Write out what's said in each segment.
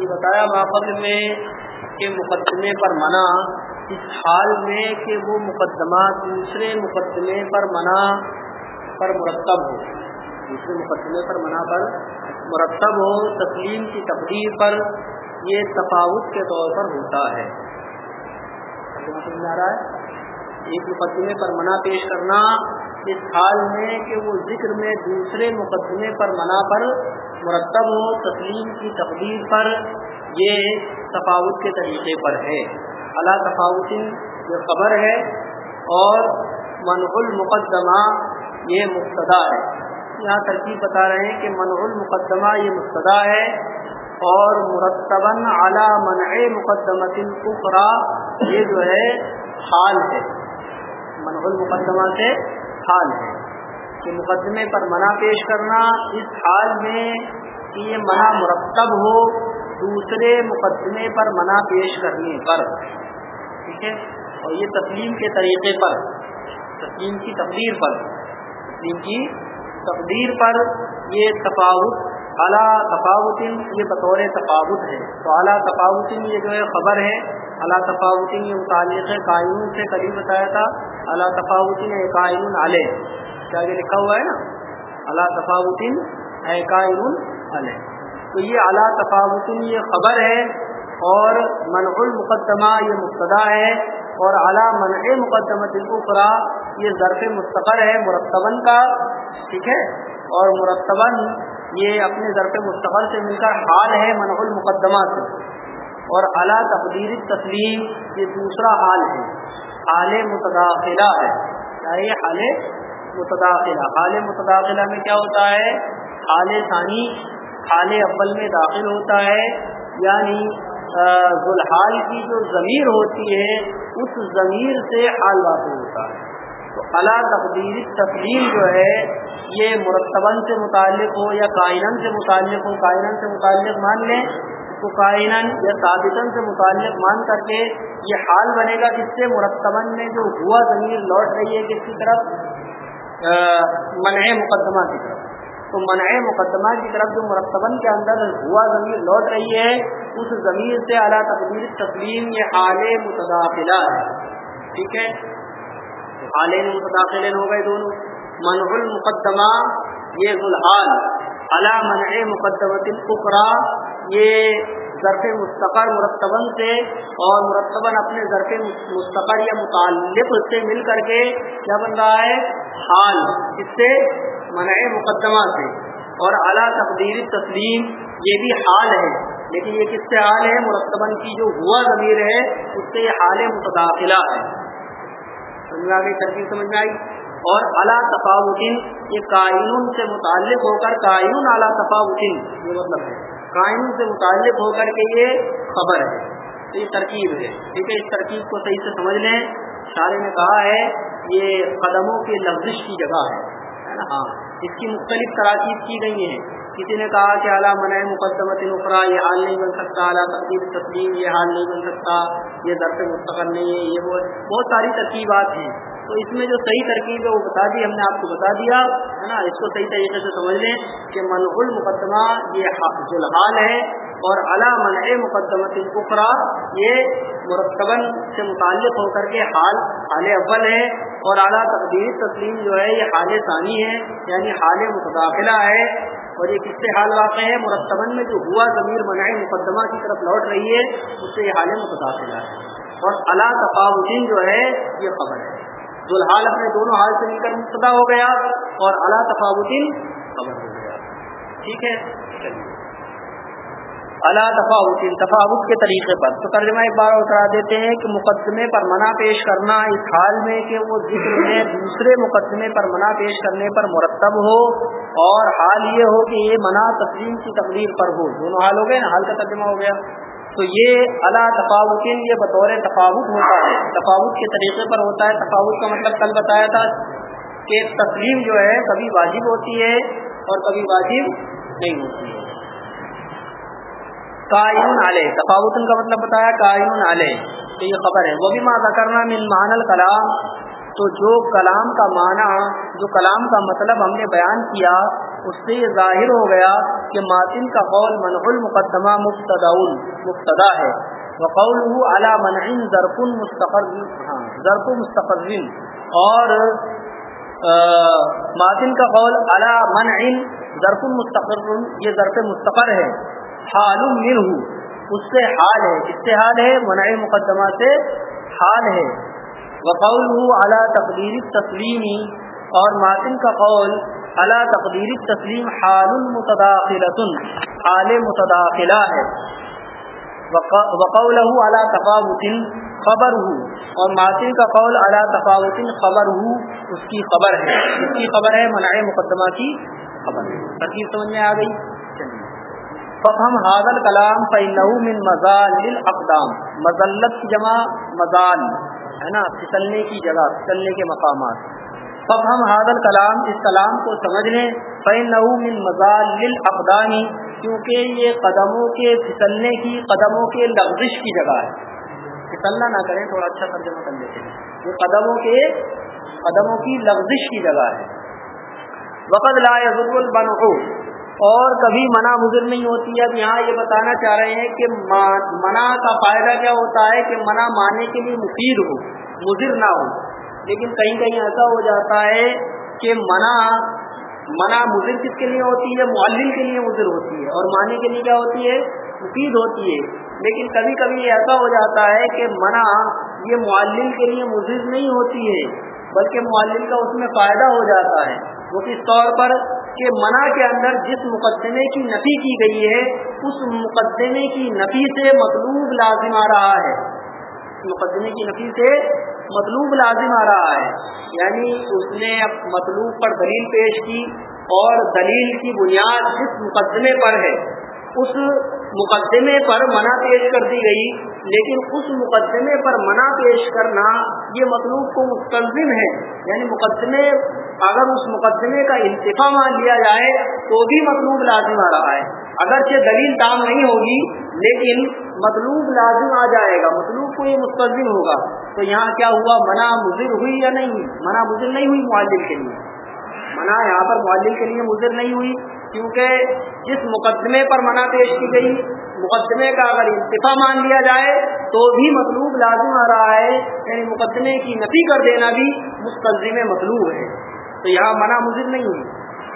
یہ بتایا ماقبل میں کہ مقدمے پر منع، اس حال میں کہ وہ مقدمہ دوسرے مقدمے پر منع پر مرتب ہو۔ دوسرے مقدمے پر منع پر مرتب ہو، تسلیم کی تقدیر پر یہ تفاوت کے طور پر ہوتا ہے۔ آ رہا ہے۔ ایک مقدمے پر منع پیش کرنا، اس حال میں کہ وہ ذکر میں دوسرے مقدمے پر منع پر مرتب ہو تسلیم کی تقدیر پر یہ تفاوت کے طریقے پر ہے۔ اللہ تفاوت یہ خبر ہے اور منح المقدمہ یہ مقتدا ہے۔ یہاں ترکیب بتا رہے ہیں کہ منح المقدمہ یہ مقتدا ہے اور مرتباً اعلیٰ منع مقدمۃ القرا یہ جو ہے، حال ہے۔ منح المقدمہ سے حال ہے۔ کہ مقدمے پر منع پیش کرنا اس حال میں کہ یہ منع مرتب ہو دوسرے مقدمے پر منع پیش کرنے پر۔ ٹھیک ہے؟ اور یہ تسلیم کے طریقے پر۔ تسلیم کی تقدیر پر۔ تسلیم کی تقدیر پر یہ تفاوت، اعلیٰ تفاوت، یہ بطور تفاوت ہے۔ تو اعلیٰ تفاوت یہ جو ہے خبر ہے، اعلیٰ تفاوت یہ متعلق ہے قائم سے قریب بتایا تھا۔ اللہ تفاوتین قائم علیہ۔ کیا یہ لکھا ہوا ہے نا؟ اللہ تفاوتین قائم علیہ تو یہ اعلیٰ تفاوتین یہ خبر ہے اور منع المقدمہ یہ مبتدا ہے اور اعلیٰ منع مقدمہ الفرا یہ ظرف مستقر ہے مرتباً کا، ٹھیک ہے؟ اور مرتباً یہ اپنے ظرف مستقر سے مل کر حال ہے منع المقدمہ سے۔ اور اعلیٰ تقدیر تسلیم یہ دوسرا حال ہے۔ حال متداخلہ ہے۔ کیا یہ حال متداخلہ۔ حال متداخلہ میں کیا ہوتا ہے؟ حال ثانی، حال اول میں داخل ہوتا ہے۔ یعنی ذوالحال کی جو ضمیر ہوتی ہے، اس ضمیر سے حال واقع ہوتا ہے۔ تو اللہ تقدیر تسلیم جو ہے، یہ مرتباً سے متعلق ہو یا کائنن سے متعلق ہو کائنن سے متعلق مان لیں۔ تو کائنن یا ثابتن سے متعلق مان کر کے یہ حال بنے گا جس سے؟ مرتباً میں جو ہوا ضمیر لوٹ رہی ہے کس کی طرف؟ منع مقدمہ کی طرف۔ تو منع مقدمہ کی طرف جو مرتباً کے اندر ہوا ضمیر لوٹ رہی ہے، اس ضمیر سے اعلیٰ تقدیر تسلیم یہ حال متداخلہ ہے۔ ٹھیک ہے؟ حال متداخل ہو گئے دونوں۔ منع المقدمہ، یہ ذوالحال۔ علا منع مقدمت القرا یہ ظرف مستقر مرتباً سے اور مرتباً اپنے ظرف مستقر یا متعلق سے مل کر کے کیا بن رہا ہے؟ حال، اس سے منع مقدمہ سے۔ اور اعلیٰ تقدیر تسلیم، یہ بھی حال ہے۔ لیکن یہ کس سے حال ہے؟ مرتباً کی جو ہوا ضمیر ہے، اس سے یہ حال متداخلہ ہے۔ ترکیب سمجھ میں آئی؟ اور اعلیٰ تفاوتین، یہ قائن سے متعلق ہو کر قائن اعلیٰ تفاوتین، یہ مطلب ہے۔ قائم سے متعلق ہو کر کے یہ خبر ہے۔ تو یہ ترکیب ہے۔ ٹھیک ہے اس ترکیب کو صحیح سے سمجھ لیں۔ شارے نے کہا ہے، یہ قدموں کے لفزش کی جگہ ہے۔ نا؟ ہاں۔ اس کی مختلف تراکیب کی گئی ہیں۔ کسی نے کہا کہ اعلیٰ منع مقدمت نقرا یہ حال نہیں بن سکتا۔ اعلیٰ تقدیر تسلیم، یہ حال نہیں بن سکتا۔ یہ درس مستقل نہیں ہے۔ یہ بہت ساری ترکیبات ہیں۔ تو اس میں جو صحیح ترکیب ہے وہ بتا دی، ہم نے آپ کو بتا دیا، ہے نا؟ اس کو صحیح طریقے سے سمجھ لیں کہ منع المقدمہ یہ ذوالحال ہے، اور علا منع مقدمت القرا یہ مرتباً سے متعلق ہو کر کے حال حال اول ہے، اور اعلیٰ تقدیر تسلیم جو ہے، یہ حال ثانی ہے یعنی حال متداخلہ ہے۔ اور یہ کس سے حال واقع ہے؟ مرتباً میں جو ہوا ضمیر منع مقدمہ کی طرف لوٹ رہی ہے، اس سے یہ حال متداخلہ ہے۔ اور اللہ تفاوتین جو ہے، یہ خبر ہے۔ ذوالحال اپنے دونوں حال سے مل کر مبتدا ہو گیا اور اللہ تفاوتین خبر ہو گیا۔ ٹھیک ہے؟ اللہ تفاوتین تفاوت کے طریقے پر۔ تو ترجمہ ایک بار اور کرا دیتے ہیں کہ مقدمے پر منع پیش کرنا اس حال میں کہ وہ ذکر میں دوسرے مقدمے پر منع پیش کرنے پر مرتب ہو اور حال یہ ہو کہ یہ منع تسلیم کی تقریر پر ہو۔ دونوں حال ہو گئے نا؟ حال کا ترجمہ ہو گیا۔ تو یہ اللہ تفاوت، یہ بطور تفاوت ہوتا ہے۔ تفاوت کے طریقے پر ہوتا ہے۔ تفاوت کا مطلب کل بتایا تھا کہ تسلیم جو ہے کبھی واجب ہوتی ہے اور کبھی واجب نہیں ہوتی ہے۔ قائن علیہ۔ تفاوتن کا مطلب بتایا قائن علیہ۔ تو یہ خبر ہے۔ وہ بھی ماں کرنا من مان الکلام تو جو کلام کا معنی، جو کلام کا مطلب ہم نے بیان کیا اس سے یہ ظاہر ہو گیا کہ ماتن کا قول منع المقدمہ مبتدا مبتدا ہے۔ وقول علا منعین ضرف مستقر ہاں مستقر اور ماتن کا قول علا منعین ضرف مستقر، یہ ضرف مستقر ہے۔ حال منہ، اس سے حال ہے۔ اس سے حال ہے، منع مقدمہ سے حال ہے۔ وقول اعلیٰ تقدیر تسلیمی اور ماتن کا قول اعلیٰ تقدیر تسلیم حال المتداخلۃ حال متداخلہ ہے۔ وقول اعلیٰ تفاوتن خبر ہو اور ماتن کا قول اعلیٰ تفاوتن خبر ہو اس کی خبر ہے۔ اس کی خبر ہے منع مقدمہ کی خبر۔ ہے ترکیب سمجھ میں آ گئی؟ فہم حاضل کلام فینہ من مزال اقدام مزلت کی جمع مزال ہے نا، پھسلنے کی جگہ، پھسلنے کے مقامات۔ اب ہم حاضر کلام اس کلام کو سمجھ لیں۔ فینہ من مزال اقدامی کیونکہ یہ قدموں کے پھسلنے کی، قدموں کے لغزش کی جگہ ہے۔ پھسلنا نہ کریں، تھوڑا اچھا ترجمہ کر لیتے ہیں۔ یہ قدموں کے، قدموں کی لغزش کی جگہ ہے۔ وقت لا یضر البنع۔ اور کبھی منع مضر نہیں ہوتی۔ ہے اب یہاں یہ بتانا چاہ رہے ہیں کہ منع کا فائدہ کیا ہوتا ہے؟ کہ منع ماننے کے لیے مفید ہو، مضر نہ ہو۔ لیکن کہیں کہیں ایسا ہو جاتا ہے کہ منع منع مضر کس کے لیے ہوتی ہے؟ معلل کے لیے مضر ہوتی ہے۔ اور معنی کے لیے کیا ہوتی ہے؟ مفید ہوتی ہے۔ لیکن کبھی کبھی ایسا ہو جاتا ہے کہ منع یہ معلل کے لیے مضر نہیں ہوتی ہے، بلکہ معلل کا اس میں فائدہ ہو جاتا ہے۔ وہ کس طور پر؟ کہ منع کے اندر جس مقدمے کی نفی کی گئی ہے، اس مقدمے کی نفی سے مطلوب لازم آ رہا ہے۔ مقدمے کی نفی سے مطلوب لازم آ رہا ہے۔ یعنی اس نے مطلوب پر دلیل پیش کی اور دلیل کی بنیاد جس مقدمے پر ہے، اس مقدمے پر منع پیش کر دی گئی، لیکن اس مقدمے پر منع پیش کرنا یہ مطلوب کو مستلزم ہے۔ یعنی مقدمے، اگر اس مقدمے کا انتفا مان لیا جائے تو بھی مطلوب لازم آ رہا ہے۔ اگرچہ دلیل کام نہیں ہوگی، لیکن مطلوب لازم آ جائے گا، مطلوب کو یہ مستلزم ہوگا۔ تو یہاں کیا ہوا؟ منع مضر ہوئی یا نہیں؟ منع مضر نہیں ہوئی معلل کے لیے۔ منع یہاں پر معلل کے لیے مضر نہیں ہوئی، کیونکہ جس مقدمے پر منع پیش کی گئی، مقدمے کا اگر انتفا مان لیا جائے تو بھی مطلوب لازم آ رہا ہے۔ یعنی مقدمے کی نفی کر دینا بھی مستلزم مطلوب ہے۔ تو یہاں منع مضر نہیں ہوئی۔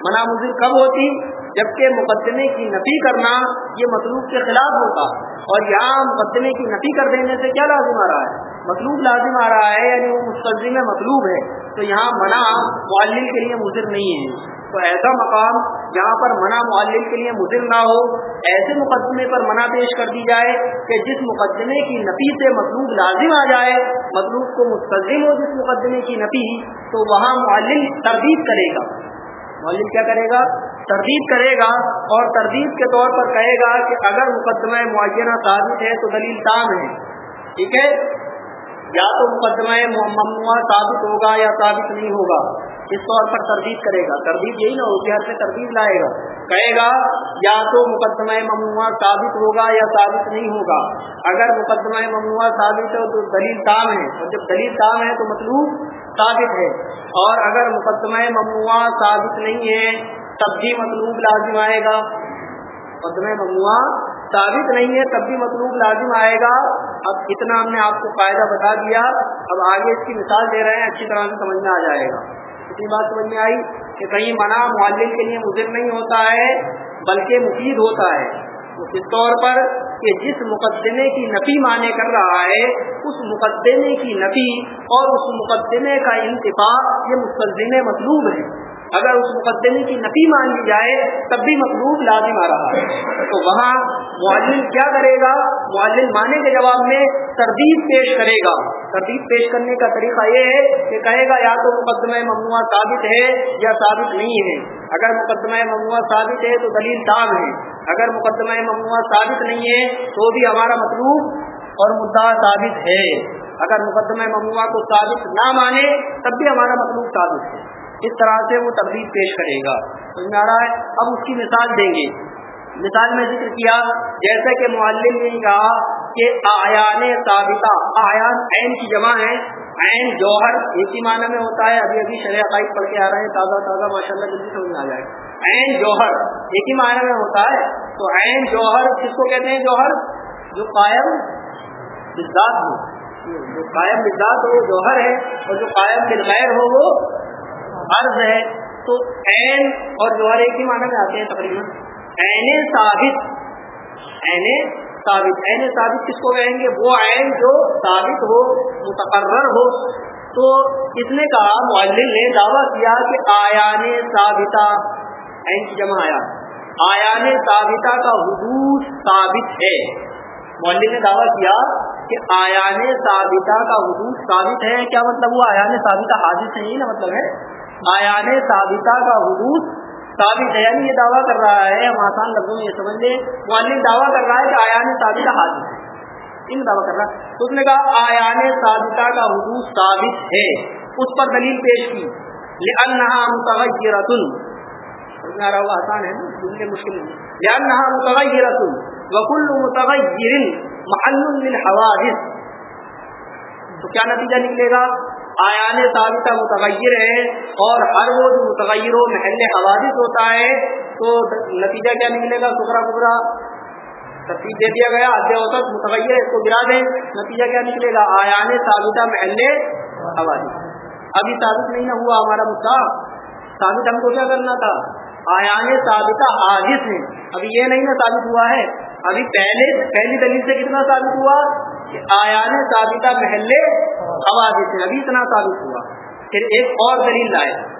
منع مضر کب ہوتی؟ جبکہ مقدمے کی نفی کرنا یہ مطلوب کے خلاف ہوتا۔ اور یہاں مقدمے کی نفی کر دینے سے کیا لازم آ رہا ہے؟ مطلوب لازم آ رہا ہے یعنی وہ مستلزم مطلوب ہے۔ تو یہاں منع معلل کے لیے مضر نہیں ہے۔ تو ایسا مقام جہاں پر منع معلل کے لیے مضر نہ ہو، ایسے مقدمے پر منع پیش کر دی جائے کہ جس مقدمے کی نفی سے مطلوب لازم آ جائے، مطلوب کو مستظم ہو جس مقدمے کی نفی، تو وہاں معلل تردید کرے گا۔ معلل کیا کرے گا؟ تردید کرے گا اور تردید کے طور پر کہے گا کہ اگر مقدمہ معینہ ثابت ہے تو دلیل تام ہے۔ ٹھیک ہے؟ یا تو مقدمہ ممنوع ثابت ہوگا یا ثابت نہیں ہوگا؟ اس طور پر تردید کرے گا۔ تردید یہی نہ ہوگی ہر سے تردید لائے گا۔ کہے گا، یا تو مقدمہ ممنوع ثابت ہوگا یا ثابت نہیں ہوگا؟ اگر مقدمہ ممنوع ثابت ہو تو دلیل تام ہے۔ اور جب دلیل تام ہے تو مطلوب ثابت ہے۔ اور اگر مقدمہ ممنوع ثابت نہیں ہے، تب بھی مطلوب لازم آئے گا۔ مقدمہ ممنوع ثابت نہیں ہے، تب بھی مطلوب لازم آئے گا۔ اب اتنا ہم نے آپ کو فائدہ بتا دیا۔ اب آگے اس کی مثال دے رہے ہیں، اچھی طرح سے سمجھ میں آ جائے گا۔ اسی بات سمجھ میں آئی کہ کہیں منع معلم کے لیے مضر نہیں ہوتا ہے، بلکہ مفید ہوتا ہے۔ اس طور پر کہ جس مقدمے کی نفی مانے کر رہا ہے، اس مقدمے کی نفی اور اس مقدمے کا انتفاع یہ مستلزم مطلوب ہے۔ اگر اس مقدمے کی نفی مان لی جائے، تب بھی مطلوب لازم آ رہا ہے۔ تو وہاں معلم کیا کرے گا؟ معلم مانے کے جواب میں تردید پیش کرے گا۔ تردید پیش کرنے کا طریقہ یہ ہے کہ کہے گا، یا تو مقدمہ ممنوع ثابت ہے یا ثابت نہیں ہے۔ اگر مقدمہ ممنوع ثابت ہے تو دلیل تام ہے۔ اگر مقدمہ ممنوع ثابت نہیں ہے تو بھی ہمارا مطلوب اور مدعا ثابت ہے۔ اگر مقدمہ ممنوع کو ثابت نہ مانے، تب بھی ہمارا مطلوب ثابت ہے۔ اس طرح سے وہ تبدیل پیش کرے گا۔ سمجھ میں آ رہا ہے؟ اب اس کی مثال دیں گے۔ مثال میں ذکر کیا جیسے کہ معلم نے کہا کہ آیان ثابتہ آیان عین کی جمع ہے عین جوہر، ایک ہی معنی میں ہوتا ہے۔ ابھی ابھی شرح عقائد پڑھ کے آ رہے ہیں، تازہ تازہ ماشاء اللہ جلدی سمجھ میں آ جائے۔ عین جوہر، ایک ہی معنی میں ہوتا ہے۔ تو عین جوہر کس کو کہتے ہیں جوہر؟ جو قائم بزاد ہو۔ جو قائم بزاد ہو، وہ جوہر ہے اور جو قائم بالغیر ہو، وہ عرض ہے، تو عین اور جوہر ایک ہی معنی میں آتے ہیں تقریباً۔ عین ثابت۔ عین ثابت۔ عین ثابت کس کو کہیں گے؟ وہ عین جو ثابت ہو، متقرر ہو۔ تو اس نے کہا، معلم نے دعویٰ کیا کہ آیان ثابتہ عین کی جمع آیا۔ آیان ثابتہ کا حدود ثابت ہے۔ معلم نے دعویٰ کیا کہ آیان ثابتہ کا حدود ثابت ہے۔ کیا مطلب وہ آیان ثابتہ حادث نہیں، نا مطلب ہے۔ آیان ثابتہ کا حدود ثابت ہے یعنی یہ دعویٰ کر رہا ہے، ہم آسان لفظوں میں یہ سمجھ لیں۔ معلم دعویٰ کر رہا ہے کہ آیان ثابتہ حادث ہے۔ ان دعویٰ کر رہا تو اس نے کہا آیان ثابتہ کا حدود ثابت ہے۔ اس پر دلیل پیش کی۔ لأنها متغیرۃ سمجھا رہا آسان ہے نا؟ مشکل نہیں لأنها متغیرۃ وكل متغیر محل للحوادث تو کیا نتیجہ نکلے گا؟ آیان ثابتہ متغیر ہے اور ہر وہ جو متغیر و محل حوادث ہوتا ہے تو نتیجہ کیا نکلے گا؟ سکرا بکرا ترتیب دے دیا گیا ادے اوسط متغیر اس کو گرا دیں۔ نتیجہ کیا نکلے گا؟ آیان ثابتہ محل حوادث۔ ابھی ثابت نہیں نہ ہوا ہمارا مدعا ثابت ہم کو کیا کرنا تھا؟ آیان ثابتہ حادث ہے ابھی یہ نہیں نہ ثابت ہوا ہے۔ ابھی پہلے، پہلی دلیل سے کتنا ثابت ہوا؟ کہ آیان ثابتہ محل حوادث ہے ابھی اتنا ثابت ہوا۔ پھر ایک اور دلیل لائے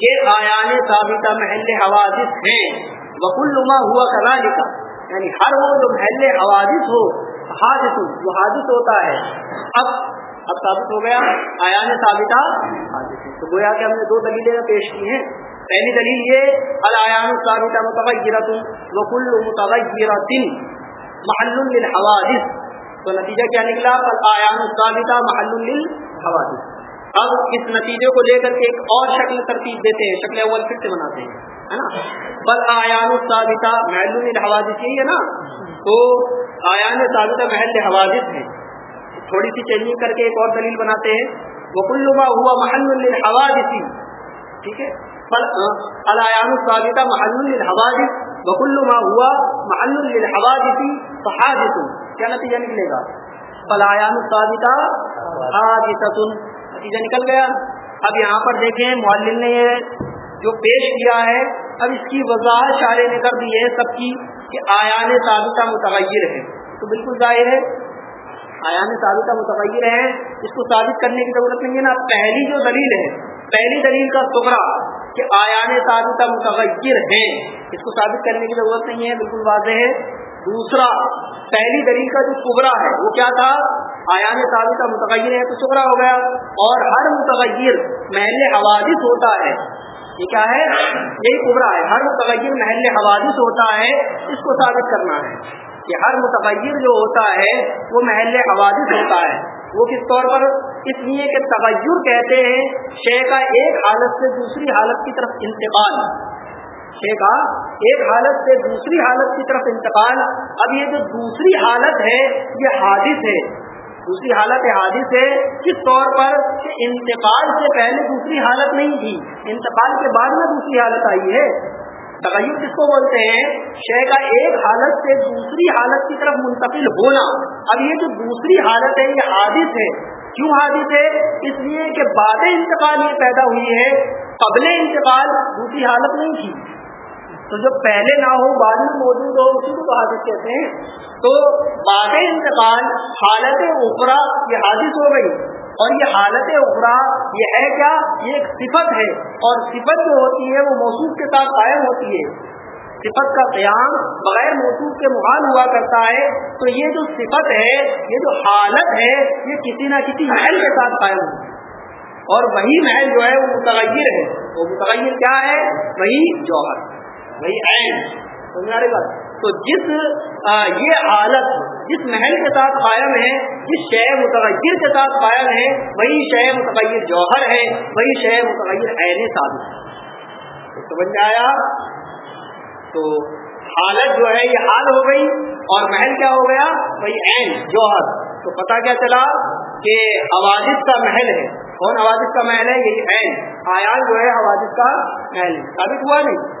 کہ آیان ثابتہ محل حوادث ہیں۔ وکل نما ہوا کرا لکھا یعنی ہر وہ جو محل حوادث ہو، حادث وہ حادث ہوتا ہے۔ اب اب ثابت ہو گیا، آیا نے ثابتہ حادث۔ تو گویا کہ ہم نے دو دلیلیں پیش کی ہیں۔ پہلی دلیل یہ الایان ثابتہ متغیرت وکل متغیرت محل للحوادث۔ تو نتیجہ کیا نکلا؟ الایان ثابتہ محل للحوادث۔ اب اس نتیجے کو لے کر کے ایک اور شکل ترتیب دیتے ہیں، شکل اول پھر سے بناتے ہیں، ہے نا؟ بل آیان ثابتہ محل الحوادث یہی ہے نا؟ تو آیان ثابتہ محل حوادث ہے تھوڑی سی چینجنگ کر کے ایک اور دلیل بناتے ہیں۔ وہ کلما ہوا محل الحوادث ٹھیک ہے؟ بل الایان ثابتہ محل الحوادث وکلما ہوا محل الحوادث فحادث۔ کیا نتیجہ نکلے گا۔ بل ثابتہ حادثۃ نتیجہ نکل گیا۔ اب یہاں پر دیکھیں، معلم نے یہ جو پیش کیا ہے، اب اس کی وضاحت شارے نے کر دی ہے سب کی کہ آیان ثابتہ متغیر ہے تو بالکل ظاہر ہے، آیان ثابتہ متغیر ہے اس کو ثابت کرنے کی ضرورت نہیں ہے نا۔ پہلی جو دلیل ہے، پہلی دلیل کا سکرا کہ آیان ثابتہ متغیر ہے اس کو ثابت کرنے کی ضرورت نہیں ہے، بالکل واضح ہے۔ دوسرا، پہلی دلیل کا جو کبرا ہے، وہ کیا تھا؟ آیان ثابتہ متغیر ہے تو سکرا ہو گیا۔ اور ہر متغیر محل حوادث ہوتا ہے۔ یہ کیا ہے؟ یہی کبرا ہے۔ ہر متغیر محل حوادث ہوتا ہے، اس کو ثابت کرنا ہے۔ کہ ہر متغیر جو ہوتا ہے، وہ محل حوادث ہوتا ہے۔ وہ کس طور پر؟ اس لیے کہ تغیر کہتے ہیں، شے کا ایک حالت سے دوسری حالت کی طرف انتقال۔ شے کا ایک حالت سے دوسری حالت کی طرف انتقال۔ اب یہ جو دوسری حالت ہے، یہ حادث ہے۔ دوسری حالت حادث ہے کس طور پر کہ انتقال سے پہلے دوسری حالت نہیں تھی۔ انتقال کے بعد میں دوسری حالت آئی ہے۔ تغیر کس کو بولتے ہیں؟ شے کا ایک حالت سے دوسری حالت کی طرف منتقل ہونا۔ اب یہ جو دوسری حالت ہے، یہ حادث ہے۔ کیوں حادث ہے؟ اس لیے کہ بعد انتقال یہ پیدا ہوئی ہے۔ قبل انتقال دوسری حالت نہیں تھی۔ تو جو پہلے نہ ہو، بعد میں موجود ہو، اسی کو حادث کہتے ہیں۔ تو بعد انتقال حالت اوپرا یہ حادث ہو گئی۔ اور یہ حالت اوپرا یہ ہے کیا؟ یہ ایک صفت ہے۔ اور صفت جو ہوتی ہے، وہ موصوف کے ساتھ قائم ہوتی ہے۔ صفت کا قیام بغیر موصوف کے محال ہوا کرتا ہے۔ تو یہ جو صفت ہے، یہ جو حالت ہے، یہ کسی نہ کسی محل کے ساتھ قائم ہوتی ہے۔ اور وہی محل جو ہے، وہ متغیر ہے۔ وہ متغیر کیا ہے؟ وہی جوہر۔ وہی عین سمجھ رہی بات؟ تو جس یہ حالت، جس محل کے ساتھ قائم ہے، جس شے متغیر کے ساتھ قائم ہے، وہی شے متغیر جوہر ہے، وہی شے متغیر عین ثابت ہے۔ تو سمجھ میں آیا؟ تو حالت جو ہے، یہ حال ہو گئی اور محل کیا ہو گیا؟ وہی عین، جوہر۔ تو پتہ کیا چلا؟ کہ حوادث کا محل ہے۔ کون حوادث کا محل ہے؟ یہی عین۔ آیان جو ہے، حوادث کا محل۔ ہے ثابت ہوا نہیں۔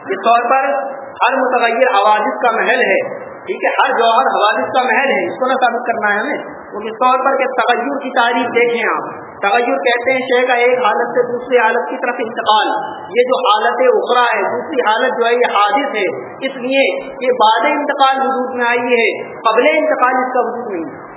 اس طور پر ہر متغیر حوادث کا محل ہے، ٹھیک ہے، ہر جوہر حوادث کا محل ہے، اس کو نہ ثابت کرنا ہے ہمیں۔ تو اس طور پر کہ تغیر کی تعریف دیکھیں آپ۔ تغیر کہتے ہیں شے کا ایک حالت سے دوسری حالت کی طرف انتقال۔ یہ جو حالت اخرا ہے، دوسری حالت جو ہے، یہ حادث ہے۔ اس لیے یہ بعد انتقال وجود میں آئی ہے، قبل انتقال اس کا وجود نہیں۔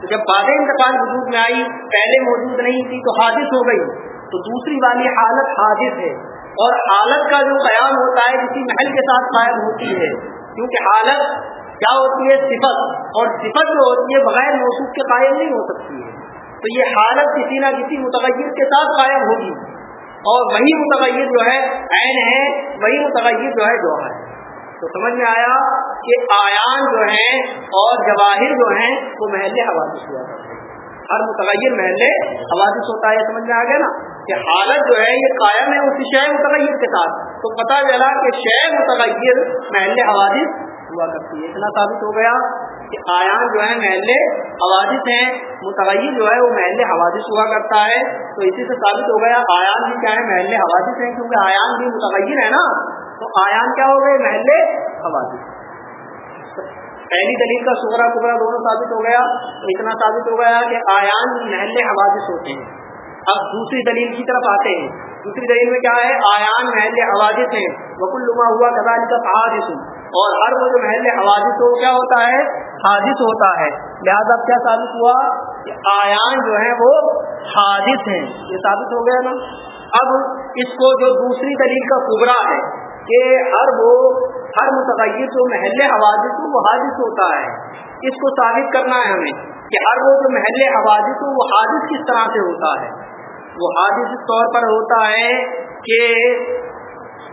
تو جب بعد انتقال وجود میں آئی، پہلے موجود نہیں تھی تو حادث ہو گئی۔ تو دوسری والی حالت حادث ہے۔ اور حالت کا جو قیام ہوتا ہے، کسی محل کے ساتھ قائم ہوتی ہے۔ کیونکہ حالت کیا ہوتی ہے؟ صفت۔ اور صفت جو ہوتی ہے، بغیر موصوف کے قائم نہیں ہو سکتی ہے۔ تو یہ حالت کسی نہ کسی متغیر کے ساتھ قائم ہوگی۔ اور وہی متغیر جو ہے، عین ہے، وہی متغیر جو ہے، جوہر ہے۔ تو سمجھ میں آیا کہ آیان جو ہیں اور جواہر جو ہیں، وہ محل حوادث ہوا کرتے ہیں۔ ہر متغیر محل حوادث ہوتا ہے، سمجھ میں آ گیا نا؟ کہ حالت جو ہے یہ قائم ہے اسی شے متغیر کے ساتھ۔ تو پتہ چلا کہ شے متغیر محل حوادث ہوا کرتی ہے۔ اتنا ثابت ہو گیا کہ آیان جو ہے محل حوادث ہیں، متغیر جو ہے وہ محل حوادث ہوا کرتا ہے۔ تو اسی سے ثابت ہو گیا آیان بھی کیا ہے، محل حوادث ہیں، کیونکہ آیان بھی متغیر ہے نا۔ تو آیان کیا ہو گئے؟ محلے حوادث۔ پہلی دلیل کا سورا کبرا دونوں ثابت ہو گیا۔ اتنا ثابت ہو گیا کہ آیان محل حوادث ہوتے ہیں۔ اب دوسری دلیل کی طرف آتے ہیں۔ دوسری دلیل میں کیا ہے؟ آیان محل حوادث ہیں۔ وکل لما ہوا کدال کا حادث۔ اور ہر وہ جو محل حوادث ہو، کیا ہوتا ہے؟ حادث ہوتا ہے۔ لہٰذا کیا ثابت ہوا؟ کہ آیان جو ہے وہ حادث ہیں۔ یہ ثابت ہو گیا نا؟ اب اس کو جو دوسری دلیل کا کبرا ہے کہ ہر وہ، ہر متغیر جو محل حوادث ہو، وہ حادث ہوتا ہے۔ اس کو ثابت کرنا ہے ہمیں کہ ہر وہ جو محل حوادث ہو، وہ حادث کس طرح سے ہوتا ہے؟ وہ حادث طور پر ہوتا ہے کہ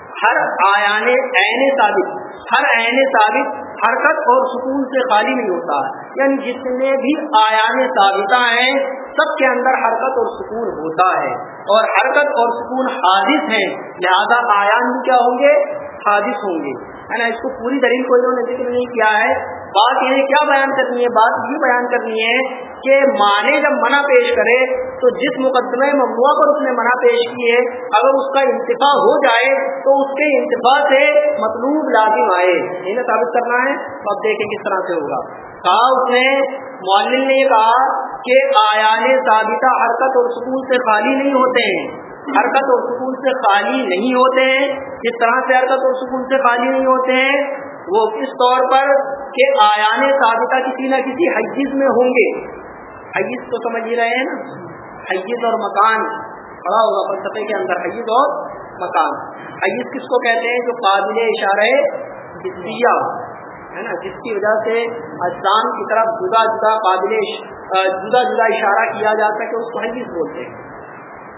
ہر آیان عین ثابت، ہر عین ثابت حرکت اور سکون سے خالی نہیں ہوتا۔ یعنی جتنے بھی آیان ثابتہ ہیں، سب کے اندر حرکت اور سکون ہوتا ہے۔ اور حرکت اور سکون حادث ہیں، لہذا آیان بھی کیا ہوں گے؟ حادث ہوں گے۔ ہے نا، اس کو پوری دلیل کو انہوں نے ذکر نہیں کیا ہے۔ بات یہ کیا بیان کرنی ہے؟ بات یہ بیان کرنی ہے کہ مانے جب منع پیش کرے تو جس مقدمے ممنوع پر اس نے منع پیش کی ہے، اگر اس کا انتفاع ہو جائے تو اس کے انتفاع سے مطلوب لازم آئے۔ انہیں ثابت کرنا ہے تو اب دیکھیں کس طرح سے ہوگا۔ کہا اس نے، معلم نے کہا کہ آیان ثابتہ حرکت اور سکون سے خالی نہیں ہوتے ہیں۔ حرکت اور سکون سے خالی نہیں ہوتے ہیں۔ جس طرح سے حرکت اور سکون سے خالی نہیں ہوتے ہیں؟ وہ کس طور پر کہ آیان ثابتہ کسی نہ کسی حیث میں ہوں گے۔ حیث تو سمجھ ہی رہے ہیں نا۔ حیث اور مکان۔ پڑا ہوگا فلسفے کے اندر حیث اور مکان۔ حیث کس کو کہتے ہیں؟ جو قابل اشارہ جسیا ہے نا، جس کی وجہ سے اسلام کی طرف جدا جدا قابل جدا جدا اشارہ کیا جا سکے، اس کو حیث بولتے ہیں۔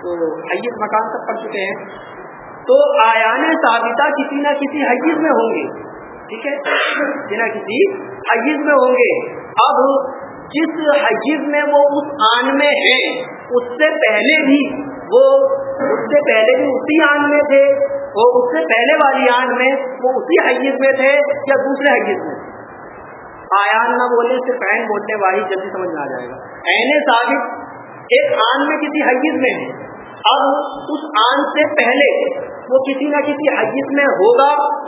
تو حیث مکان تک پڑھ چکے ہیں۔ تو آیان ثابتہ کسی نہ کسی حیث میں ہوں گے۔ ٹھیک ہے؟ کسی نہ کسی حیث میں ہوں گے۔ اب جس حیث میں وہ اس آن میں ہے، اس سے پہلے بھی وہ، اس سے پہلے بھی اسی آن میں تھے، وہ اس سے پہلے والی آن میں وہ اسی حیث میں تھے یا دوسرے حیث میں؟ آیان نہ بولے صرف عین بولنے والی جلدی سمجھ میں آ جائے گا۔ عین ثابت، ایک آن میں کسی حیث میں ہے۔ اب اس آن سے پہلے وہ کسی نہ کسی حیث میں ہوگا۔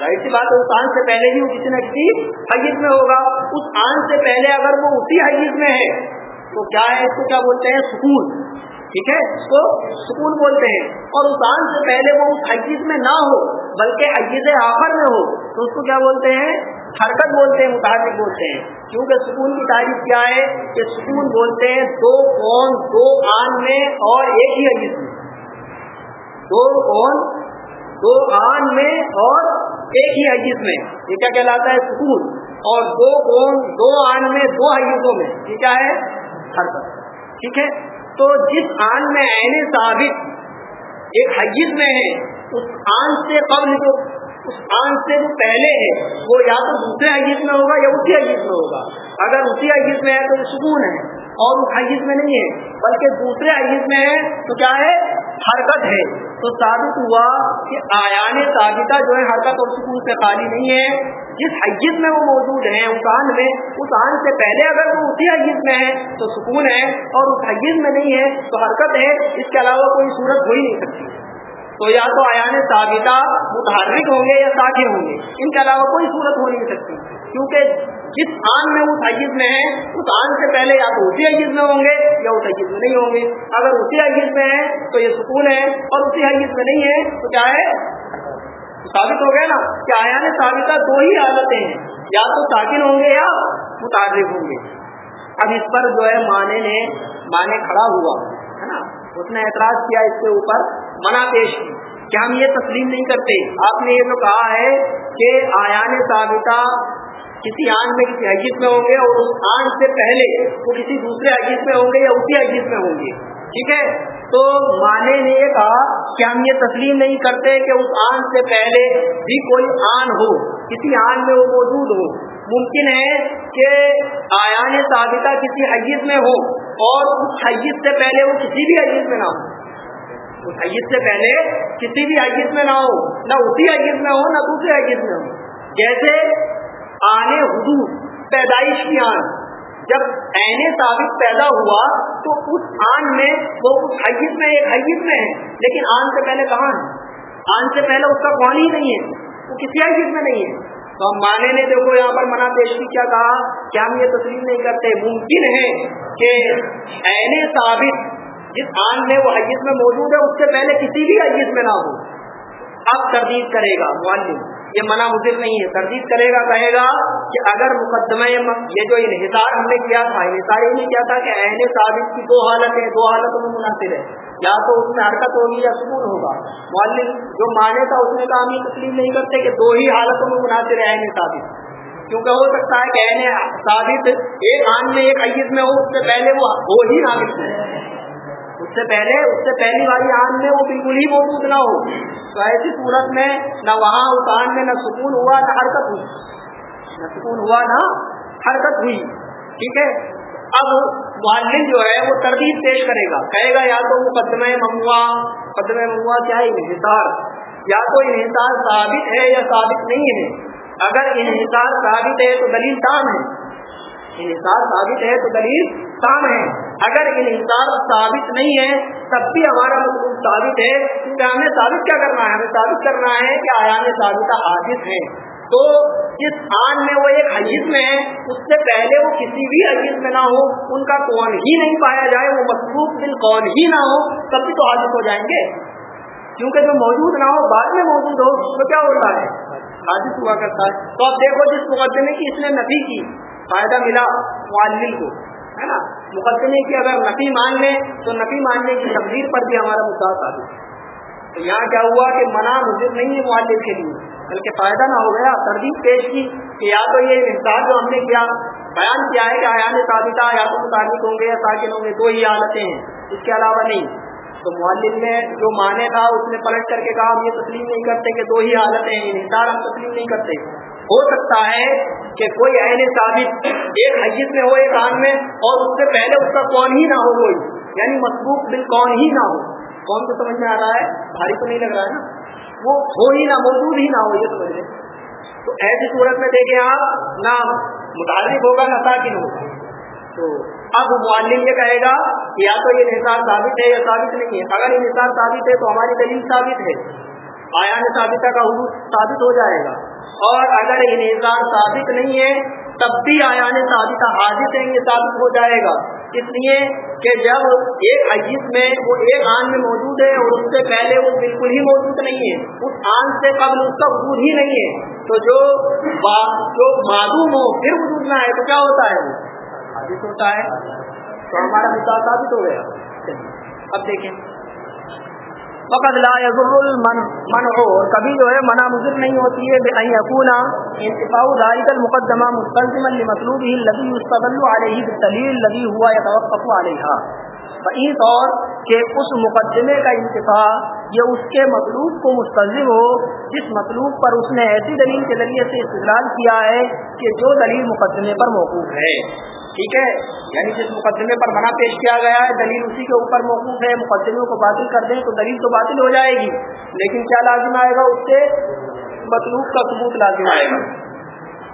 ظاہر سی بات ہے، اس آن سے پہلے بھی وہ کسی نہ کسی حیث میں ہوگا۔ اس آن سے پہلے اگر وہ اسی حیث میں ہے، تو کیا ہے اس کو کیا بولتے ہیں؟ سکون۔ ٹھیک ہے؟ اس کو سکون بولتے ہیں۔ اور اس آن سے پہلے وہ اس حیث میں نہ ہو، بلکہ حیث آخر میں ہو، تو اس کو کیا بولتے ہیں؟ حرکت بولتے ہیں، متحرک بولتے ہیں۔ کیونکہ سکون کی تعریف کیا ہے کہ سکون بولتے ہیں دو کون دو آن میں اور ایک ہی حیث میں۔ دو کون دو آن میں اور ایک ہی حیث میں، یہ کیا کہلاتا ہے؟ سکون۔ اور دو کون دو آن میں، دو حیثوں میں۔ یہ کیا ہے؟ حرکت ٹھیک ہے؟ تو جس آن میں عین ثابت ایک حیث میں ہے، اس آن سے قبل جو، اس آن سے جو پہلے ہے، وہ یا تو دوسرے حیث میں ہوگا یا اسی حیث میں ہوگا۔ اگر اسی حیث میں ہے تو سکون ہے، اور اس حیث میں نہیں ہے، بلکہ دوسرے حیث میں ہے، تو کیا ہے؟ حرکت ہے۔ تو ثابت ہوا کہ آیان ثابتہ جو ہے حرکت اور سکون سے خالی نہیں ہے۔ جس حیث میں وہ موجود ہیں، اس آن میں، اس آن سے پہلے اگر وہ اسی حیث میں ہے تو سکون ہے، اور اس حیث میں نہیں ہے تو حرکت ہے۔ اس کے علاوہ کوئی صورت ہو ہی نہیں سکتی۔ تو یا تو آیان ثابتہ متحرک ہوں گے یا ساکن ہوں گے۔ ان کے علاوہ کوئی صورت ہو نہیں سکتی۔ کیونکہ جس آن میں اس حیث میں ہے اس آن سے پہلے یا تو اسی حیث میں ہوں گے یا اس حیث میں نہیں ہوں گے۔ اگر اسی حیث میں ہے تو یہ سکون ہے اور اسی حیث میں نہیں ہے تو کیا ہے؟ ثابت ہو گیا نا کہ آیان ثابتہ دو ہی حالتیں ہیں۔ یا تو ساکن ہوں گے یا متحرک ہوں گے۔ اب اس پر جو ہے مانے نے مانے کھڑا ہوا، ہے نا؟ اس نے اعتراض کیا اس کے اوپر، منع پیش کی کہ ہم یہ تسلیم نہیں کرتے۔ آپ نے یہ تو کہا ہے کہ آیان ثابتہ کسی آن میں کسی حجیت میں ہوں گے اور اس آن سے پہلے وہ کسی دوسرے حجیت میں ہوں گے یا اسی حجیت میں ہوں گے۔ ٹھیک ہے؟ تو مانے نے یہ کہا کہ ہم یہ تسلیم نہیں کرتے کہ اس آن سے پہلے بھی کوئی آن ہو، کسی آن میں وہ موجود ہو۔ ممکن ہے کہ آیان ثابتہ کسی حیث میں ہو اور اس حیث سے پہلے وہ کسی بھی حیث میں نہ ہو۔ اس حیث سے پہلے کسی بھی حیث میں نہ ہو، نہ اسی حیث میں ہو، نہ دوسرے حیث میں ہو۔ جیسے آنے حدود پیدائش کی آن۔ جب عین ثابت پیدا ہوا تو اس آن میں، وہ اس حیث میں، ایک حیث میں ہے۔ لیکن آن سے پہلے کہاں ہے؟ آن سے پہلے اس کا کون ہی نہیں ہے۔ وہ کسی حیث میں نہیں ہے۔ تو ہم مانے نے دیکھو یہاں پر منع پیش کی کیا کہا، کہ ہم یہ تسلیم نہیں کرتے۔ ممکن ہے کہ عین ثابت جس آن میں وہ حیث میں موجود ہے، اس سے پہلے کسی بھی حیث میں نہ ہو۔ اب تردید کرے گا معلوم یہ منع مضر نہیں ہے۔ تردید کرے گا، کہے گا کہ اگر مقدمہ یہ جو انحصار ہم نے کیا تھا، انحصار یہ نہیں کیا تھا کہ اہل ثابت کی دو حالتیں دو حالتوں میں مناسب ہے یا تو اس میں حرکت ہوگی یا سکون ہوگا۔ معلم جو مانے تھا، اس میں کہا ہم یہ تسلیم نہیں کرتے کہ دو ہی حالتوں میں مناسب ہے اہل ثابت۔ کیونکہ ہو سکتا ہے کہ اہل ثابت ایک آن میں، ایک عیز میں ہو، اس سے پہلے وہ ہو ہی ناقص ہے سے پہلے، اس سے پہلی والی آن میں وہ بالکل ہی موجود نہ ہو۔ تو ایسی صورت میں نہ وہاں اس آن میں نہ سکون ہوا، نہ حرکت ہوئی۔ نہ سکون ہوا، نہ حرکت ہوئی۔ ٹھیک ہے؟ اب معلم جو ہے وہ تردید پیش کرے گا۔ کہے گا، یا تو مقدمہ مموا مقدمہ مموا کیا ہے؟ انحصار۔ یا تو انحصار ثابت ہے یا ثابت نہیں ہے۔ اگر انحصار ثابت ہے تو دلیل کام ہے۔ انحصار ثابت ہے تو دلیل کام ہے۔ اگر انحصار ثابت نہیں ہے، تب بھی ہمارا مطلب ثابت ہے۔ کہ ہمیں ثابت کیا کرنا ہے؟ ہمیں ثابت کرنا ہے کہ آیام ثابت حادث ہے۔ تو جس آن میں وہ ایک حیث میں ہے، اس سے پہلے وہ کسی بھی حیث میں نہ ہو، ان کا کون ہی نہیں پایا جائے، وہ مصروف دل کون ہی نہ ہو، تب بھی تو حادث ہو جائیں گے۔ کیونکہ جو موجود نہ ہو، بعد میں موجود ہو، تو کیا ہوتا ہے؟ حادث ہوا کرتا ہے۔ تو اب دیکھو جس مقدمے کی اس نے نفی کی فائدہ ملا معلم کو، ہے نا؟ مقدمے کی اگر نفی مان لیں تو نفی ماننے کی تقدیر پر بھی ہمارا مدعا ثابت تو یہاں کیا ہوا کہ منع مجھے نہیں ہے معلم کے لیے، بلکہ فائدہ نہ ہو گیا، تردید پیش کی کہ یا تو یہ انتظار جو ہم نے کیا، بیان کیا ہے کہ آیان ثابتہ یا تو متعلق ہوں گے یا ساکن ہوں گے، دو ہی حالتیں ہیں، اس کے علاوہ نہیں۔ تو معلم نے جو مانے تھا، اس نے پلٹ کر کے کہا، ہم یہ تسلیم نہیں کرتے کہ دو ہی حالتیں ہیں، انحصار ہم تسلیم نہیں کرتے۔ ہو سکتا ہے کہ کوئی اہل ثابت ایک حیث میں ہو، ایک آن میں، اور اس سے پہلے اس کا کون ہی نہ ہو کوئی یعنی مضبوط دل کون ہی نہ ہو۔ کون تو سمجھ میں آ رہا ہے؟ بھاری تو نہیں لگ رہا ہے نا؟ وہ ہو ہی نہ، موجود ہی نہ ہو، یہ سمجھ لیں۔ تو ایسی صورت میں دیکھیں آپ، نہ متعلق ہوگا، نہ ساکن ہوگا۔ تو اب معلم یہ کہے گا کہ یا تو یہ نثار ثابت ہے یا ثابت نہیں ہے۔ اگر یہ نثار ثابت ہے تو ہماری دلیل ثابت ہے۔ آیا ثابتہ کا حدود ثابت ہو جائے گا۔ اور اگر انحصار ثابت نہیں ہے، تب بھی آیان ثابت حاضر یہ ثابت ہو جائے گا۔ اس لیے کہ جب ایک حجیز میں وہ ایک آن میں موجود ہے اور اس سے پہلے وہ بالکل ہی موجود نہیں ہے، اس آن سے قبل اس کا وجود ہی نہیں ہے، تو جو جو معلوم ہو، پھر وجود نہ ہے تو کیا ہوتا ہے؟ وہ حادث ہوتا ہے۔ تو ہمارا مثال ثابت ہو گیا۔ اب دیکھیں۔ فقط لا يضر المنع اور کبھی جو ہے منع مضر نہیں ہوتی ہے، بے یقون انتفاع ذلك المقدمہ مستلزما لمطلوبه الذي يستدل عليه بالدليل الذي هو يتوقف عليها. بعید طور کہ اس مقدمے کا انتفاع یہ اس کے مطلوب کو مستلزم ہو، جس مطلوب پر اس نے ایسی دلیل کے ذریعے سے استدلال کیا ہے کہ جو دلیل مقدمے پر موقوف ہے۔ ٹھیک ہے؟ یعنی جس مقدمے پر منع پیش کیا گیا ہے، دلیل اسی کے اوپر موقوف ہے، مقدمے کو باطل کر دیں تو دلیل تو باطل ہو جائے گی۔ لیکن کیا لازم آئے گا اس سے؟ مطلوب کا ثبوت لازم آئے گا۔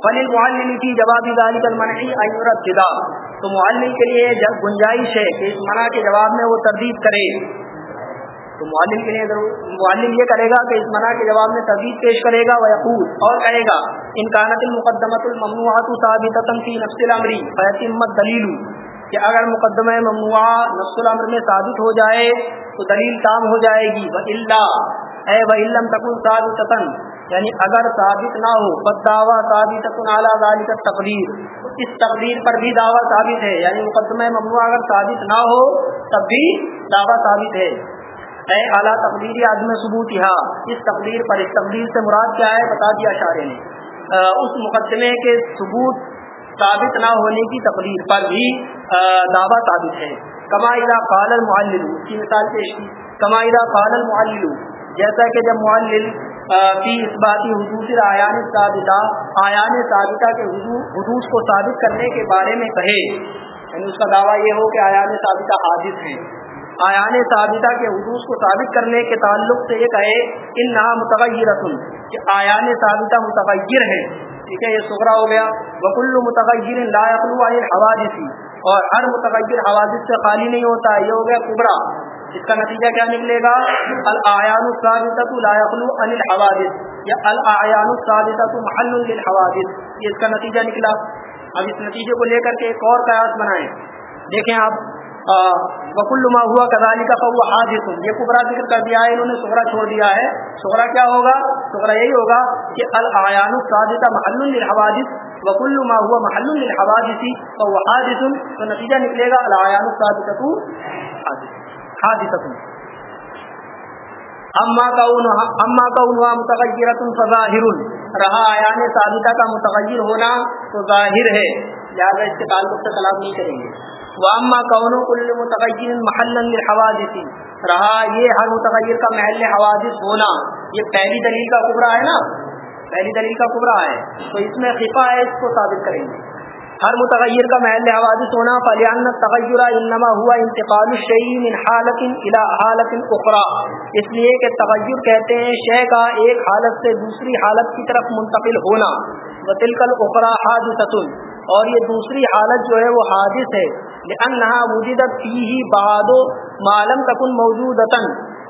فلی معلم کی جوابی ذالک المنعی ایورت جدا تو معلم کے لیے جب گنجائش ہے کہ اس منع کے جواب میں وہ تردید کرے۔ تو معلم کے لیے معلم یہ کرے گا کہ اس منع کے جواب میں تردید پیش کرے گا وہ اور کہے گا انکانت المقدمت الممنوعات ثابتۃ فی نفس الامر فیتمت دلیل کہ اگر مقدمہ ممنوع نفس الامر میں ثابت ہو جائے، تو دلیل کام ہو جائے گی۔ وہ اے وہ علم تکن ثابت یعنی اگر ثابت نہ ہو بد دعویٰ ثابت اعلیٰ ذالک تقریر اس تقریر پر بھی دعویٰ ثابت ہے یعنی مقدمہ ممنوع اگر ثابت نہ ہو، تب بھی دعویٰ ثابت ہے۔ اے اعلیٰ تقریر عدم ثبوت یہاں اس تقریر پر، اس تقریر سے مراد کیا ہے؟ بتا دیا اشارے نے۔ اس مقدمے کے ثبوت ثابت نہ ہونے کی تقریر پر بھی دعویٰ ثابت ہے۔ کما ادا قال المعلل، اس کی مثال پیش کی۔ کما ادا قال المعلل، جیسا کہ جب معلل کی اس باتی حدوث آیان ثابتہ آیان ثابتہ کے حدوث کو ثابت کرنے کے بارے میں کہے یعنی اس کا دعویٰ یہ ہو کہ آیان ثابتہ حادث ہیں۔ آیان ثابتہ کے حدوث کو ثابت کرنے کے تعلق سے یہ کہے ان نہ متغیر کہ آیان ثابتہ متغیر ہے ٹھیک ہے، یہ سغرا ہو گیا۔ وکل متغیر لا عن حوادثی اور ہر متغیر حوادث سے خالی نہیں ہوتا یہ ہو گیا کبرا۔ اس کا نتیجہ کیا نکلے گا؟ الآیان الثابتہ لا يخلو عن الحوادث، یا الآیان الثابتہ محل للحوادث۔ یہ اس کا نتیجہ نکلا۔ اب اس نتیجے کو لے کر کے ایک اور قیاس بنائیں۔ دیکھیں آپ وکل ما ہوا کزالی کا فو حادث۔ یہ کبرا ذکر کر دیا ہے، انہوں نے سہرا چھوڑ دیا ہے۔ سہرا کیا ہوگا؟ سہرا یہی ہوگا کہ الآیان الصادقہ محل الحوادث وکل ما ہوا محل الحوادثی فهو حادث۔ تو نتیجہ نکلے گا الآیان الصادقہ حادث۔ اما کون اما کون ہوا متغیرت فظاہر۔ رہا آیان ثابتہ کا متغیر ہونا تو ظاہر ہے۔ لہٰذا اس کے تعلق سے طلاق نہیں کریں گے۔ واما کون کل متغیر محل حوادث رہا یہ ہر متغیر کا محل حوادث ہونا. یہ پہلی دلیل کا کبرا ہے نا؟ پہلی دلیل کا کبرا ہے. تو اس میں خفا ہے، اس کو ثابت کریں گے. ہر متغیر کا محل حوادث ہونا فلیان تغیر انما ہوا انتقال الشیء من حالت الى حالت اخرى اس لیے کہ تغیر کہتے ہیں شے کا ایک حالت سے دوسری حالت کی طرف منتقل ہونا. وتلك الاخرى حادثه اور یہ دوسری حالت جو ہے وہ حادث ہے. لأنها وجدت فيه بعد معلوم تکن موجود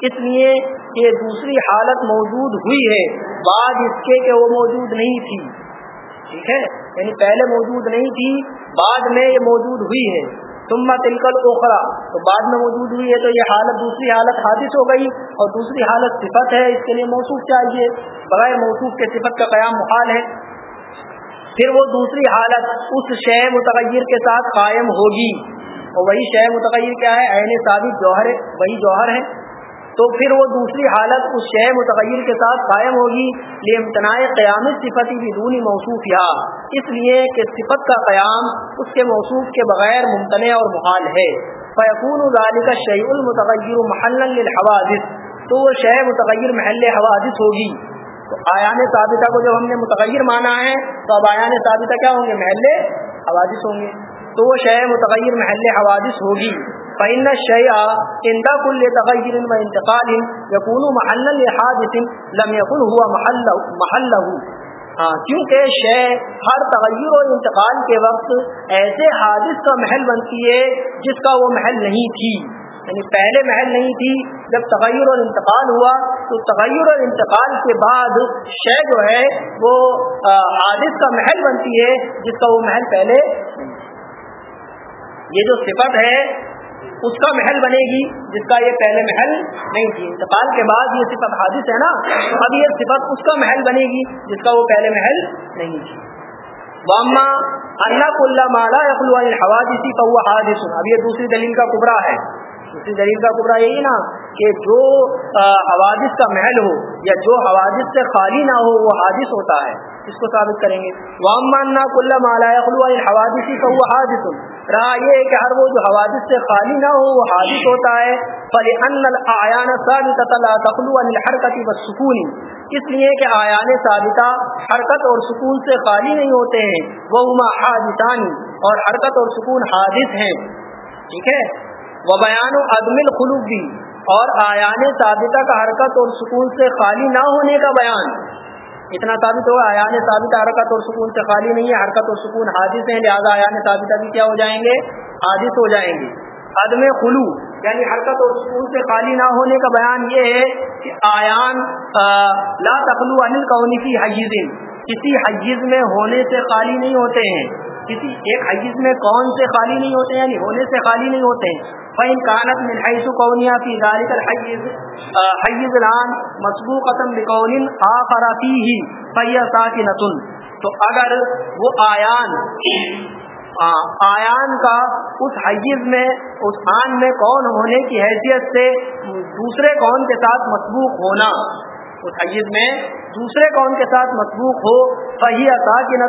اس لیے کہ دوسری حالت موجود ہوئی ہے۔ بعد اس کے کہ وہ موجود نہیں تھی۔ ٹھیک ہے؟ یعنی پہلے موجود نہیں تھی، بعد میں یہ موجود ہوئی ہے۔ تم تلکل اوکھرا تو بعد میں موجود ہوئی ہے تو یہ حالت دوسری حالت حادث ہو گئی اور دوسری حالت صفت ہے۔ اس کے لیے موصوف چاہیے۔ بغیر موصوف کے صفت کا قیام محال ہے۔ پھر وہ دوسری حالت اس شے متغیر کے ساتھ قائم ہوگی۔ اور وہی شے متغیر کیا ہے؟ عین ثابت جوہر وہی جوہر ہے۔ تو پھر وہ دوسری حالت اس شے متغیر کے ساتھ قائم ہوگی۔ یہ امتناع قیام صفتی بدونی موصوف یا اس لیے کہ صفت کا قیام اس کے موصوف کے بغیر ممتنع اور محال ہے۔ فیقون ذالک شیع المتغیر محل للحوادث۔ تو وہ شے متغیر محل حوادث ہوگی۔ آیان ثابتہ کو جب ہم نے متغیر مانا ہے، تو اب آیان ثابتہ کیا ہوں گے؟ محل حوادث ہوں گے۔ تو وہ شے متغیر محل حوادث ہوگی۔ فإن الشيء عند كل تغير وانتقال يكون محلا لم يكن هو محله محله۔ ہاں کیونکہ شے ہر تغیر اور انتقال کے وقت ایسے حادث کا محل بنتی ہے جس کا وہ محل نہیں تھی۔ یعنی پہلے محل نہیں تھی، جب تغیر اور انتقال ہوا، تو تغیر اور انتقال کے بعد شے جو ہے، وہ حادث کا محل بنتی ہے، جس کا وہ محل پہلے یہ جو صفت ہے، اس کا محل بنے گی، جس کا یہ پہلے محل نہیں تھی۔ انتقال کے بعد یہ صفت حادث ہے نا، اب یہ صفت اس کا محل بنے گی، جس کا وہ پہلے محل نہیں تھی۔ واما اللہ کو اللہ مالا حوادثی کا وہ حادث۔ اب یہ دوسری دلیل کا کبرا ہے۔ دوسری دلیل کا کبرا یہی نا کہ جو حوادث کا محل ہو یا جو حوادث سے خالی نہ ہو، وہ حادث ہوتا ہے۔ اس کو ثابت کریں گے۔ وام ماننا کل مالا حوادثی کا وہ حادث۔ رہا یہ ہے کہ ہر وہ جو حوادث سے خالی نہ ہو، وہ حادث ہوتا ہے۔ فلی ان آیان تخلو الحرکتی و سکون اس لیے کہ آیان ثابتہ حرکت اور سکون سے خالی نہیں ہوتے ہیں۔ وہ حادثانی اور حرکت اور سکون حادث ہیں۔ ٹھیک ہے؟ وہ بیان و عدم الخلوق بھی۔ اور آیان ثابتہ کا حرکت اور سکون سے خالی نہ ہونے کا بیان۔ اتنا ثابت ہوگا، آیان ثابت حرکت اور سکون سے خالی نہیں ہے، حرکت اور سکون حادث ہیں، لہٰذا آیان ثابتہ بھی کیا ہو جائیں گے؟ حادث ہو جائیں گے۔ عدم خلو یعنی حرکت اور سکون سے خالی نہ ہونے کا بیان یہ ہے کہ آیان لا تخلو انل کونی کی حیز کسی حیز میں ہونے سے خالی نہیں ہوتے ہیں۔ کسی ایک حیز میں کون سے خالی نہیں ہوتے ہیں؟ یعنی ہونے سے خالی نہیں ہوتے ہیں۔ فین کانت من حیث کونیا فی ذالک الحیز حیز الان مسبوقتا بقول آخر فیہ فیہ ساکنتن تو اگر وہ آیان آیان کا اس حیز میں، اس آن میں کون ہونے کی حیثیت سے دوسرے کون کے ساتھ مسبوق ہونا؟ اس حیز میں دوسرے کون کے ساتھ مسبوق ہو فہی ساکن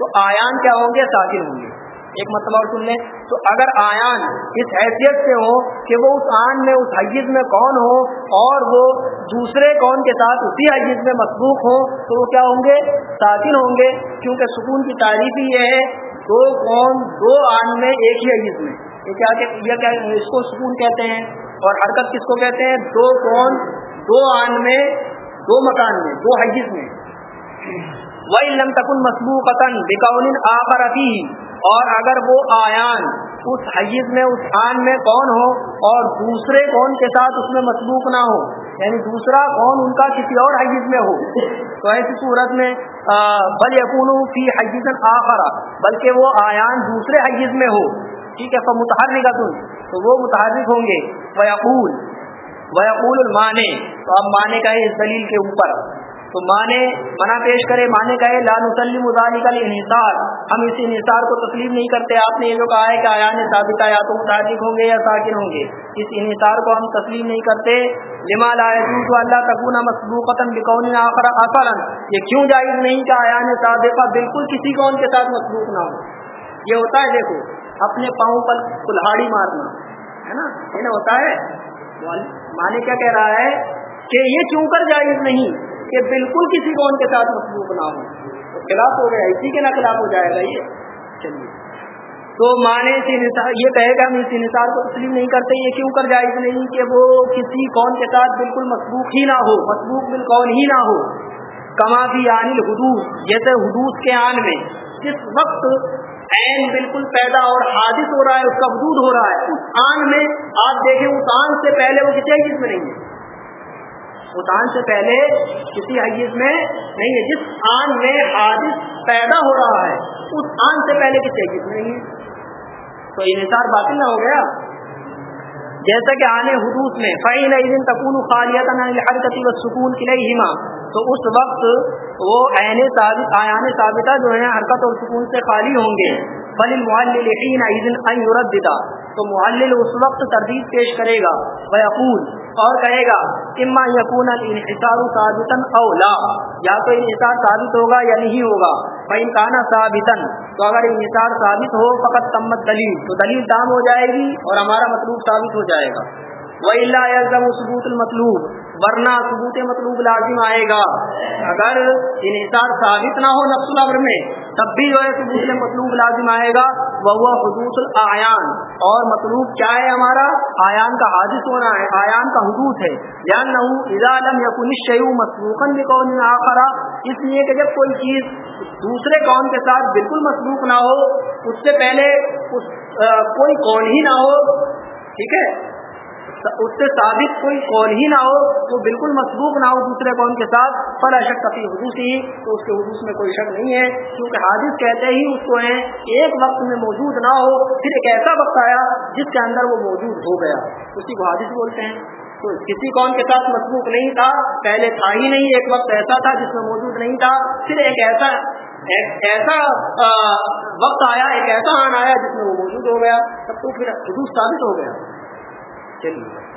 تو آیان کیا ہوں گے؟ ساکن ہوں گے۔ ایک مطلب اور سن لیں۔ تو اگر آیان اس حیثیت سے ہو کہ وہ اس آن میں، اس حیز میں کون ہو اور وہ دوسرے کون کے ساتھ اسی حیز میں مسبوق ہو، تو وہ کیا ہوں گے؟ ساکن ہوں گے۔ کیونکہ سکون کی تعریف ہی یہ ہے، دو کون دو آن میں ایک ہی حیز میں۔ یہ کیا یہ کیا اس کو سکون کہتے ہیں۔ اور حرکت کس کو کہتے ہیں؟ دو کون دو آن میں، دو مکان میں، دو حیز میں۔ وہی لم تکن مسبو قطن آخر اور اگر وہ آیان اس حیز میں، اس آن میں کون ہو اور دوسرے کون کے ساتھ اس میں مسبوق نہ ہو یعنی دوسرا کون ان کا کسی اور حیز میں ہو، تو ایسی صورت میں بل یقون فی حیز آخر بلکہ وہ آیان دوسرے حیز میں ہو، ٹھیک ہے متحرک تو وہ متحرک ہوں گے ویقول ویقول المانے، تو اب مانے کا ہے اس دلیل کے اوپر۔ تو مانے منع پیش کرے مانے کہے، لا نسلم ذالک الانحصار۔ ہم اس انحصار کو تسلیم نہیں کرتے۔ آپ نے یہ جو کہا ہے کہ آیان ثابتہ یا تو متعلق ہوں گے یا ساکن ہوں گے۔ اس انحصار کو ہم تسلیم نہیں کرتے۔ لما لا يجوز اللہ تکون مسبوقتا بقول آخر اصلا یہ کیوں جائز نہیں کہ آیان ثابتہ بالکل کسی قوم کے ساتھ مسبوق نہ ہو؟ یہ ہوتا ہے دیکھو، اپنے پاؤں پر کلہاڑی مارنا، ہے نا؟ یہ ہوتا ہے۔ مانے کیا کہہ رہا ہے کہ یہ کیوں کر جائز نہیں؟ کہ بالکل کسی کو ان کے ساتھ مصروف نہ ہو۔ تو خلاف ہو گیا، اسی کے نہ خلاف ہو جائے گا یہ۔ چلیے۔ تو مانے سے یہ کہے گا ہم اس انحصار کو تسلیم نہیں کرتے، یہ کیوں کر جائز نہیں کہ وہ کسی قوم کے ساتھ بالکل مصروف ہی نہ ہو مصروف بالکون ہی نہ ہو۔ کما بھی عانل حدوث جیسے حدوث کے آن میں جس وقت عین بالکل پیدا اور حادث ہو رہا ہے، اس کا وجود ہو رہا ہے، اس آن میں آپ دیکھیں، اس آن سے پہلے وہ کسی چیز میں نہیں ہے۔ اتان سے پہلے کسی حیث میں نہیں ہے۔ جس آن میں حادث پیدا ہو رہا ہے، اس آن سے پہلے کسی حیث میں نہیں ہے۔ تو انحصار باطل نہ ہو گیا۔ جیسا کہ آنے حدوث میں فعین دن تکون خالیت حرکتی و سکون کلیہما تو اس وقت وہ عین ثابت آیان ثابتہ جو ہیں، حرکت اور سکون سے خالی ہوں گے۔ بل المعلین ان یرددا تو معلل اس وقت تردید پیش کرے گا ویقول اور کہے گا اما یقون الانحصار ثابتا او لا۔ یا تو انحصار ثابت ہوگا یا نہیں ہوگا۔ فإن كان ثابتا، تو اگر انحصار ثابت ہو، فقط تمت دلیل۔ تو دلیل دام ہو جائے گی اور ہمارا مطلوب ثابت ہو جائے گا۔ وَإِلَّا يَلْزَمُ ثبوت المطلوب۔ ورنہ ثبوت مطلوب لازم آئے گا۔ اگر انحصار ثابت نہ ہو نفس الامر میں، تب بھی جو ہے ثبوت مطلوب لازم آئے گا۔ وہ حدوث العیان اور مطلوب کیا ہے ہمارا؟ آیان کا حادث ہونا ہے، آیان کا حدوث ہے۔ جان نہ اذا لم مسبوقا بقول آخر۔ اس لیے کہ جب کوئی چیز دوسرے قوم کے ساتھ بالکل مسبوق نہ ہو، اس سے پہلے اس کوئی قول ہی نہ ہو۔ ٹھیک ہے؟ اس سے ثابت کوئی قول ہی نہ ہو، وہ بالکل مسبوق نہ ہو دوسرے قوم کے ساتھ، فلا شک کفی حدوث ہی تو اس کے حدوث میں کوئی شک نہیں ہے۔ کیونکہ حادث کہتے ہی اس کو ہیں، ایک وقت میں موجود نہ ہو، پھر ایک ایسا وقت آیا جس کے اندر وہ موجود ہو گیا۔ اسی کو حادث بولتے ہیں۔ تو کسی قوم کے ساتھ مسبوق نہیں تھا، پہلے تھا ہی نہیں، ایک وقت ایسا تھا جس میں موجود نہیں تھا۔ پھر ایک ایسا ایک ایسا وقت آیا، ایک ایسا آن آیا جس میں وہ موجود ہو گیا۔ تب تو پھر حدوث ثابت ہو گیا۔ چلیے